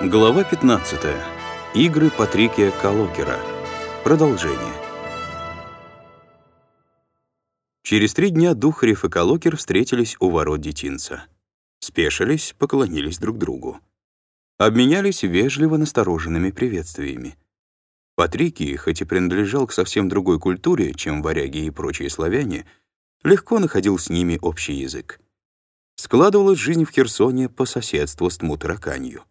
Глава 15. Игры Патрикия Калокера. Продолжение. Через три дня Духарев и Калокер встретились у ворот детинца. Спешились, поклонились друг другу. Обменялись вежливо настороженными приветствиями. Патрикий, хоть и принадлежал к совсем другой культуре, чем варяги и прочие славяне, легко находил с ними общий язык. Складывалась жизнь в Херсоне по соседству с Тмутараканью.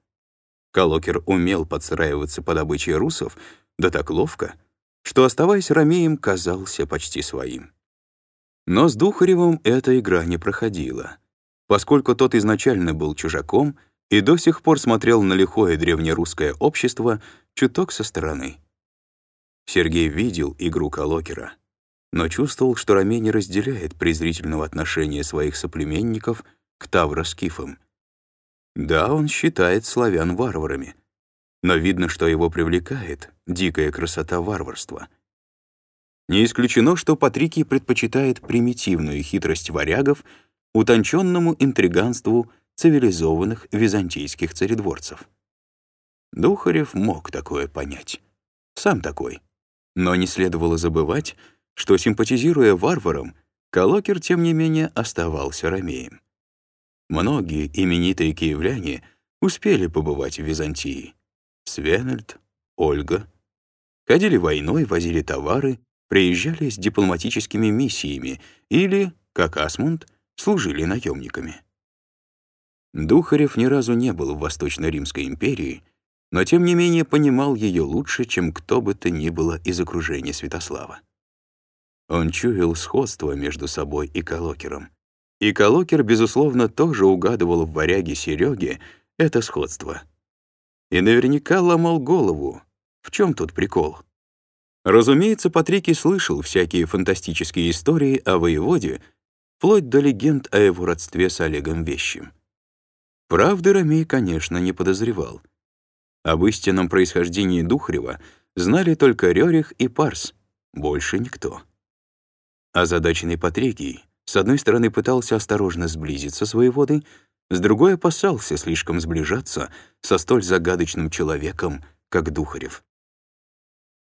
Калокер умел подстраиваться под обычаи русов, да так ловко, что, оставаясь ромеем, казался почти своим. Но с Духаревым эта игра не проходила, поскольку тот изначально был чужаком и до сих пор смотрел на лихое древнерусское общество чуток со стороны. Сергей видел игру Калокера, но чувствовал, что Ромей не разделяет презрительного отношения своих соплеменников к тавроскифам — да, он считает славян варварами, но видно, что его привлекает дикая красота варварства. Не исключено, что Патрикий предпочитает примитивную хитрость варягов утонченному интриганству цивилизованных византийских царедворцев. Духарев мог такое понять. Сам такой. Но не следовало забывать, что, симпатизируя варварам, Калокер, тем не менее, оставался ромеем. Многие именитые киевляне успели побывать в Византии. Свенельд, Ольга. Ходили войной, возили товары, приезжали с дипломатическими миссиями или, как Асмунд, служили наемниками. Духарев ни разу не был в Восточно-Римской империи, но тем не менее понимал ее лучше, чем кто бы то ни было из окружения Святослава. Он чуял сходство между собой и Колокером. И Колокер, безусловно, тоже угадывал в варяге Сереге это сходство. И наверняка ломал голову. В чем тут прикол? Разумеется, Патрикий слышал всякие фантастические истории о воеводе, вплоть до легенд о его родстве с Олегом Вещим. Правды Ромей, конечно, не подозревал. Об истинном происхождении Духарева знали только Рерих и Парс, больше никто. Озадаченный Патрикий с одной стороны, пытался осторожно сблизиться с воеводой, с другой опасался слишком сближаться со столь загадочным человеком, как Духарев.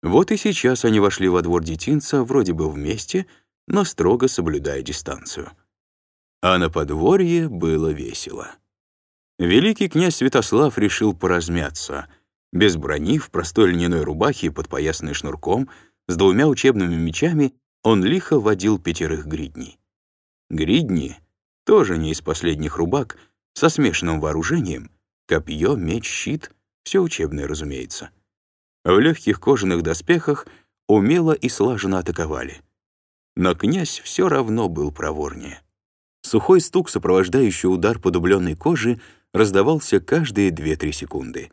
Вот и сейчас они вошли во двор детинца вроде бы вместе, но строго соблюдая дистанцию. А на подворье было весело. Великий князь Святослав решил поразмяться, без брони, в простой льняной рубахе, подпоясанной шнурком, с двумя учебными мечами он лихо водил пятерых гридней. Гридни, тоже не из последних рубак, со смешанным вооружением, копье, меч, щит, все учебное, разумеется. В легких кожаных доспехах умело и слаженно атаковали. Но князь все равно был проворнее. Сухой стук, сопровождающий удар по дубленной коже, раздавался каждые 2-3 секунды.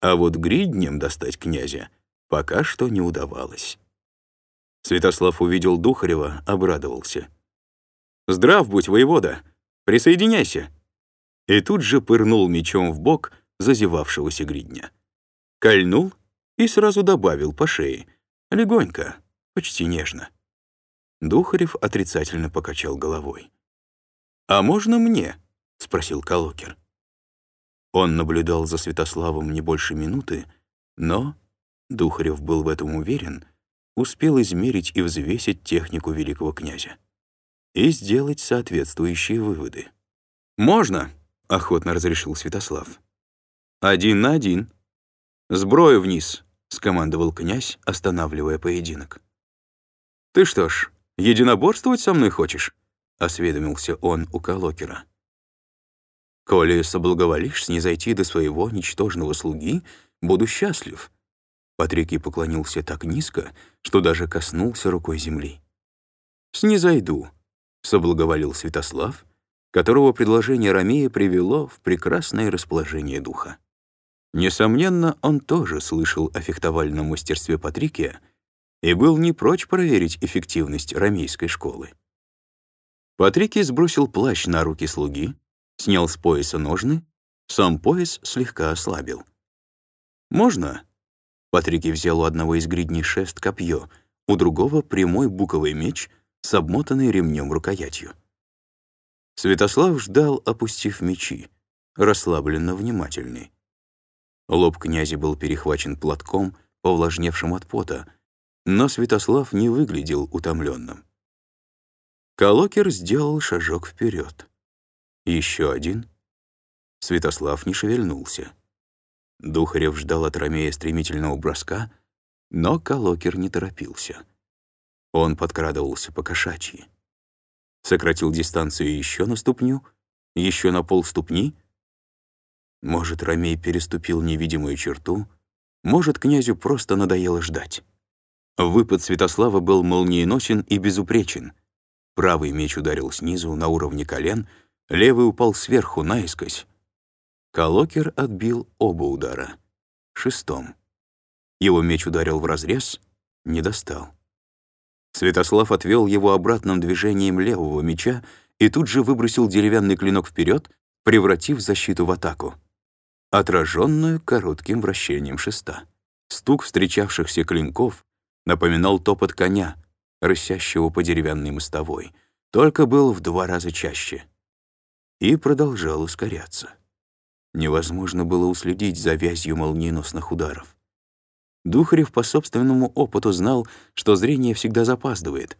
А вот гриднем достать князя пока что не удавалось. Святослав увидел Духарева, обрадовался. «Здрав будь, воевода! Присоединяйся!» И тут же пырнул мечом в бок зазевавшегося гридня. Кольнул и сразу добавил по шее. Легонько, почти нежно. Духарев отрицательно покачал головой. «А можно мне?» — спросил Колокер. Он наблюдал за Святославом не больше минуты, но, Духарев был в этом уверен, успел измерить и взвесить технику великого князя и сделать соответствующие выводы. «Можно», — охотно разрешил Святослав. «Один на один. Сброю вниз», — скомандовал князь, останавливая поединок. «Ты что ж, единоборствовать со мной хочешь?» — осведомился он у Колокера. «Коли соблаговолишь снизойти до своего ничтожного слуги, буду счастлив». Патрикий поклонился так низко, что даже коснулся рукой земли. «Снизойду», соблаговолил Святослав, которого предложение Ромея привело в прекрасное расположение духа. Несомненно, он тоже слышал о фехтовальном мастерстве Патрикия и был не прочь проверить эффективность ромейской школы. Патрикий сбросил плащ на руки слуги, снял с пояса ножны, сам пояс слегка ослабил. «Можно?» Патрикий взял у одного из гридней шест копье, у другого — прямой буковый меч — с обмотанной ремнем рукоятью. Святослав ждал, опустив мечи, расслабленно внимательный. Лоб князя был перехвачен платком, повлажневшим от пота, но Святослав не выглядел утомленным. Колокер сделал шажок вперед. Еще один. Святослав не шевельнулся. Духарев ждал от Ромея стремительного броска, но Колокер не торопился. Он подкрадывался по кошачьи. Сократил дистанцию еще на ступню, еще на полступни. Может, Ромей переступил невидимую черту, может, князю просто надоело ждать. Выпад Святослава был молниеносен и безупречен. Правый меч ударил снизу, на уровне колен, левый упал сверху, наискось. Колокер отбил оба удара. Шестом. Его меч ударил в разрез, не достал. Святослав отвел его обратным движением левого меча и тут же выбросил деревянный клинок вперед, превратив защиту в атаку, отраженную коротким вращением шеста. Стук встречавшихся клинков напоминал топот коня, рысящего по деревянной мостовой, только был в два раза чаще. И продолжал ускоряться. Невозможно было уследить за вязью молниеносных ударов. Духарев по собственному опыту знал, что зрение всегда запаздывает.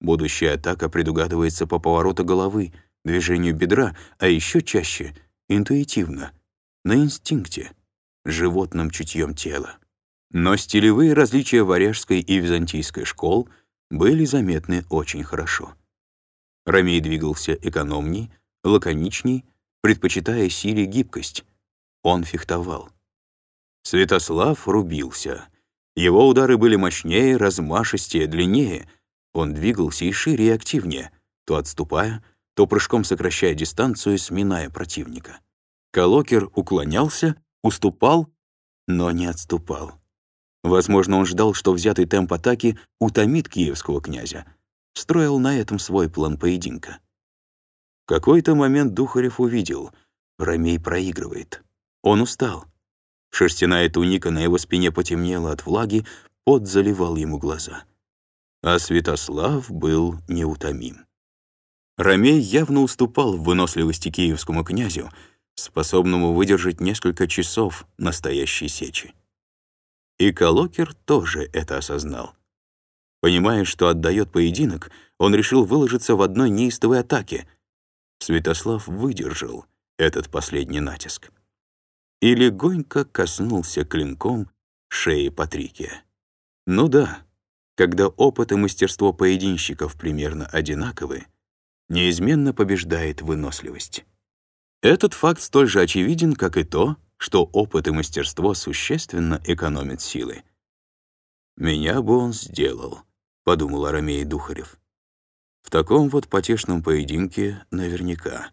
Будущая атака предугадывается по повороту головы, движению бедра, а еще чаще — интуитивно, на инстинкте, животным чутьем тела. Но стилевые различия варяжской и византийской школ были заметны очень хорошо. Ромей двигался экономней, лаконичней, предпочитая силе гибкость. Он фехтовал. Святослав рубился. Его удары были мощнее, размашистее, длиннее. Он двигался и шире, и активнее, то отступая, то прыжком сокращая дистанцию, сминая противника. Колокер уклонялся, уступал, но не отступал. Возможно, он ждал, что взятый темп атаки утомит киевского князя. Строил на этом свой план поединка. В какой-то момент Духарев увидел — Ромей проигрывает. Он устал. Шерстяная туника на его спине потемнела от влаги, пот заливал ему глаза. А Святослав был неутомим. Ромей явно уступал в выносливости киевскому князю, способному выдержать несколько часов настоящей сечи. И Колокер тоже это осознал. Понимая, что отдает поединок, он решил выложиться в одной неистовой атаке. Святослав выдержал этот последний натиск и легонько коснулся клинком шеи Патрикия. Ну да, когда опыт и мастерство поединщиков примерно одинаковы, неизменно побеждает выносливость. Этот факт столь же очевиден, как и то, что опыт и мастерство существенно экономят силы. «Меня бы он сделал», — подумал Арамей Духарев. «В таком вот потешном поединке наверняка.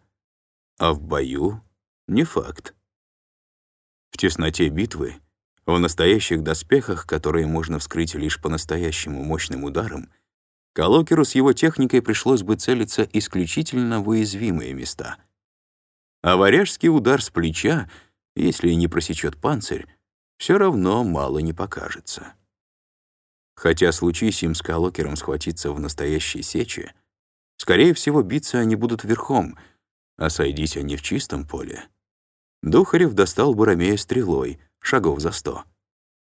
А в бою — не факт. В тесноте битвы, в настоящих доспехах, которые можно вскрыть лишь по-настоящему мощным ударом, Колокеру с его техникой пришлось бы целиться исключительно в уязвимые места. А варяжский удар с плеча, если и не просечет панцирь, все равно мало не покажется. Хотя случись им с Колокером схватиться в настоящей сече, скорее всего, биться они будут верхом, а сойдись они в чистом поле — Духарев достал Буромея стрелой, шагов за сто.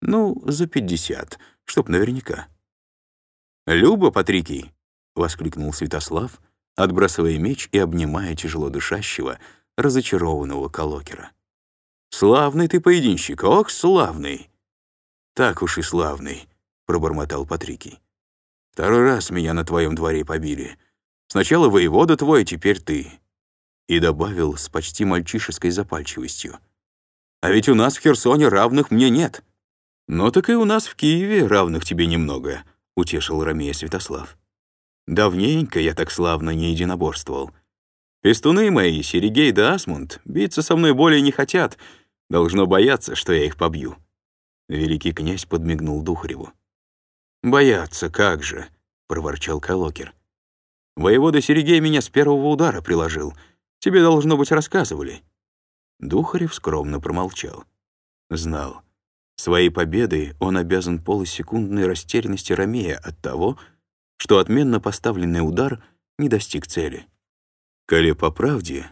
Ну, за пятьдесят, чтоб наверняка. «Люба, Патрикий!» — воскликнул Святослав, отбрасывая меч и обнимая тяжело дышащего, разочарованного колокера. «Славный ты поединщик, ох, славный!» «Так уж и славный», — пробормотал Патрикий. «Второй раз меня на твоем дворе побили. Сначала воевода твой, теперь ты и добавил с почти мальчишеской запальчивостью. «А ведь у нас в Херсоне равных мне нет». «Ну так и у нас в Киеве равных тебе немного», — утешил Ромея Святослав. «Давненько я так славно не единоборствовал. Пестуны мои, Серегей да Асмунд, биться со мной более не хотят, должно бояться, что я их побью». Великий князь подмигнул Духареву. «Бояться, как же», — проворчал Колокер. «Воевода Серегей меня с первого удара приложил — Тебе, должно быть, рассказывали». Духарев скромно промолчал. Знал. Своей победой он обязан полусекундной растерянности Ромея от того, что отменно поставленный удар не достиг цели. Коли по правде,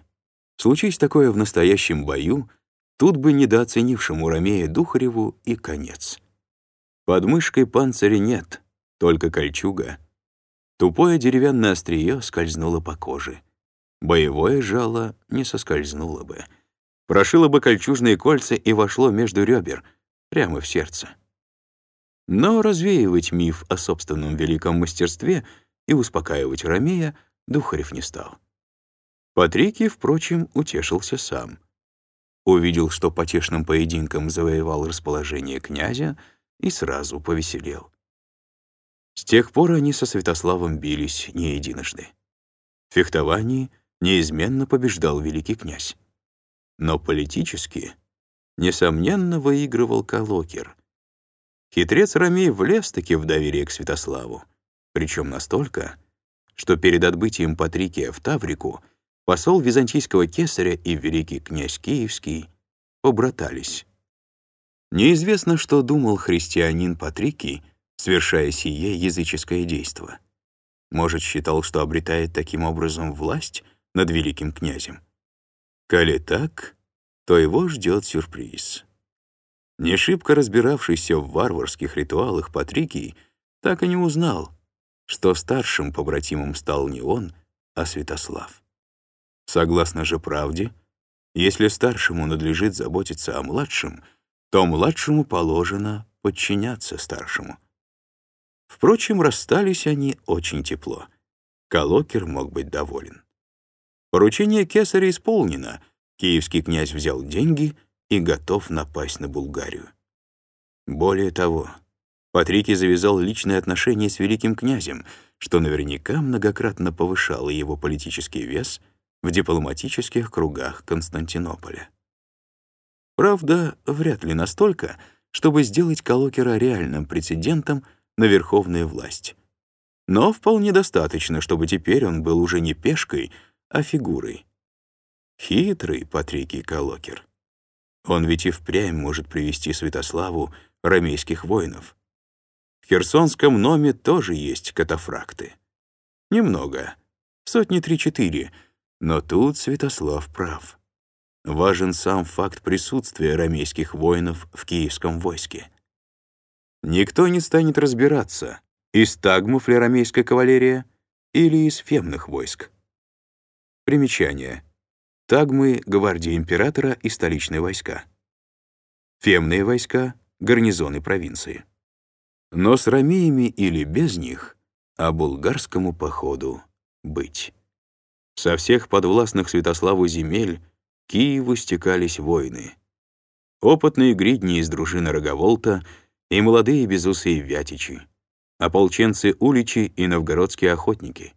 случись такое в настоящем бою, Тут бы недооценившему Ромея Духареву и конец. Под мышкой панциря нет, только кольчуга. Тупое деревянное острие скользнуло по коже. Боевое жало не соскользнуло бы. Прошило бы кольчужные кольца и вошло между ребер, прямо в сердце. Но развеивать миф о собственном великом мастерстве и успокаивать Ромея Духарев не стал. Патрикий, впрочем, утешился сам. Увидел, что потешным поединком завоевал расположение князя и сразу повеселел. С тех пор они со Святославом бились не единожды. В фехтовании неизменно побеждал великий князь. Но политически, несомненно, выигрывал Калокер. Хитрец Ромей влез-таки в доверие к Святославу, причем настолько, что перед отбытием Патрикия в Таврику посол византийского кесаря и великий князь Киевский побратались. Неизвестно, что думал христианин Патрикий, совершая сие языческое действо. Может, считал, что обретает таким образом власть над великим князем. Коли так, то его ждет сюрприз. Не шибко разбиравшийся в варварских ритуалах Патрикий так и не узнал, что старшим побратимом стал не он, а Святослав. Согласно же правде, если старшему надлежит заботиться о младшем, то младшему положено подчиняться старшему. Впрочем, расстались они очень тепло. Колокер мог быть доволен. Поручение кесаря исполнено, киевский князь взял деньги и готов напасть на Булгарию. Более того, Патрикий завязал личные отношения с великим князем, что наверняка многократно повышало его политический вес в дипломатических кругах Константинополя. Правда, вряд ли настолько, чтобы сделать Колокера реальным прецедентом на верховную власть. Но вполне достаточно, чтобы теперь он был уже не пешкой, а фигурой. Хитрый Патрикий Колокер. Он ведь и впрямь может привести Святославу ромейских воинов. В Херсонском номе тоже есть катафракты. Немного, сотни три-четыре, но тут Святослав прав. Важен сам факт присутствия ромейских воинов в киевском войске. Никто не станет разбираться, из тагмов ли ромейская кавалерия или из фемных войск. Примечание. Тагмы — гвардия императора и столичные войска. Фемные войска — гарнизоны провинции но с ромеями или без них, а булгарскому походу быть. Со всех подвластных Святославу земель Киеву стекались воины. Опытные гридни из дружины Роговолта и молодые безусые вятичи, ополченцы Уличи и новгородские охотники.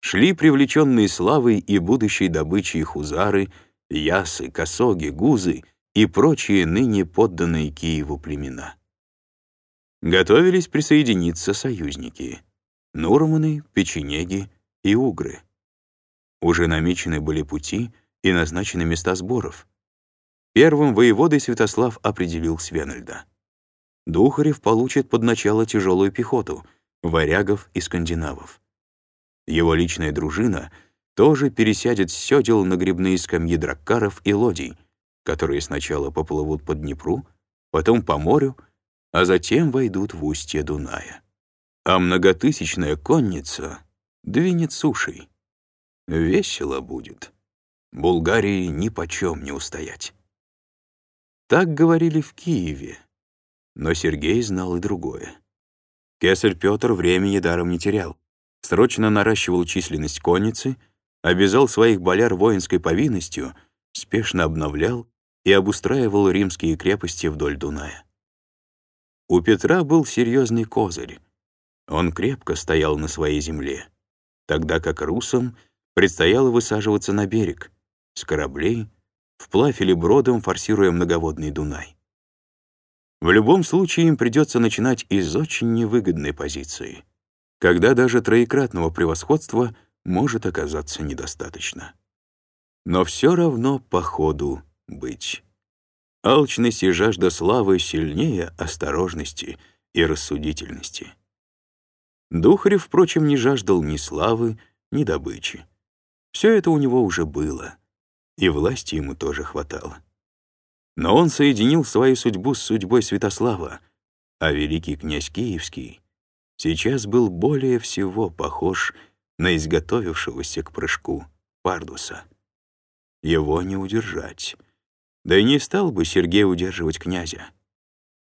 Шли привлеченные славой и будущей добычей хузары, ясы, косоги, гузы и прочие ныне подданные Киеву племена. Готовились присоединиться союзники — Нурманы, Печенеги и Угры. Уже намечены были пути и назначены места сборов. Первым воеводой Святослав определил Свенельда. Духарев получит под начало тяжелую пехоту, варягов и скандинавов. Его личная дружина тоже пересядет с сёдел на грибные скамьи драккаров и лодий, которые сначала поплывут по Днепру, потом по морю — а затем войдут в устье Дуная. А многотысячная конница двинет сушей. Весело будет. Булгарии ни почем не устоять. Так говорили в Киеве, но Сергей знал и другое. Кесарь Петр времени даром не терял, срочно наращивал численность конницы, обязал своих боляр воинской повинностью, спешно обновлял и обустраивал римские крепости вдоль Дуная. У Петра был серьезный козырь. Он крепко стоял на своей земле, тогда как русам предстояло высаживаться на берег, с кораблей, вплавь или бродом форсируя многоводный Дунай. В любом случае им придется начинать из очень невыгодной позиции, когда даже троекратного превосходства может оказаться недостаточно. Но все равно по ходу быть. Алчность и жажда славы сильнее осторожности и рассудительности. Духарев, впрочем, не жаждал ни славы, ни добычи. Все это у него уже было, и власти ему тоже хватало. Но он соединил свою судьбу с судьбой Святослава, а великий князь Киевский сейчас был более всего похож на изготовившегося к прыжку Пардуса. Его не удержать. Да и не стал бы Сергей удерживать князя.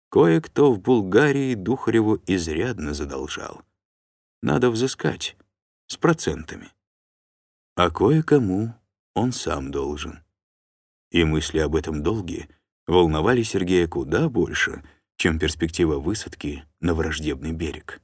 Кое-кто в Булгарии Духареву изрядно задолжал. Надо взыскать, с процентами. А кое-кому он сам должен. И мысли об этом долге волновали Сергея куда больше, чем перспектива высадки на враждебный берег.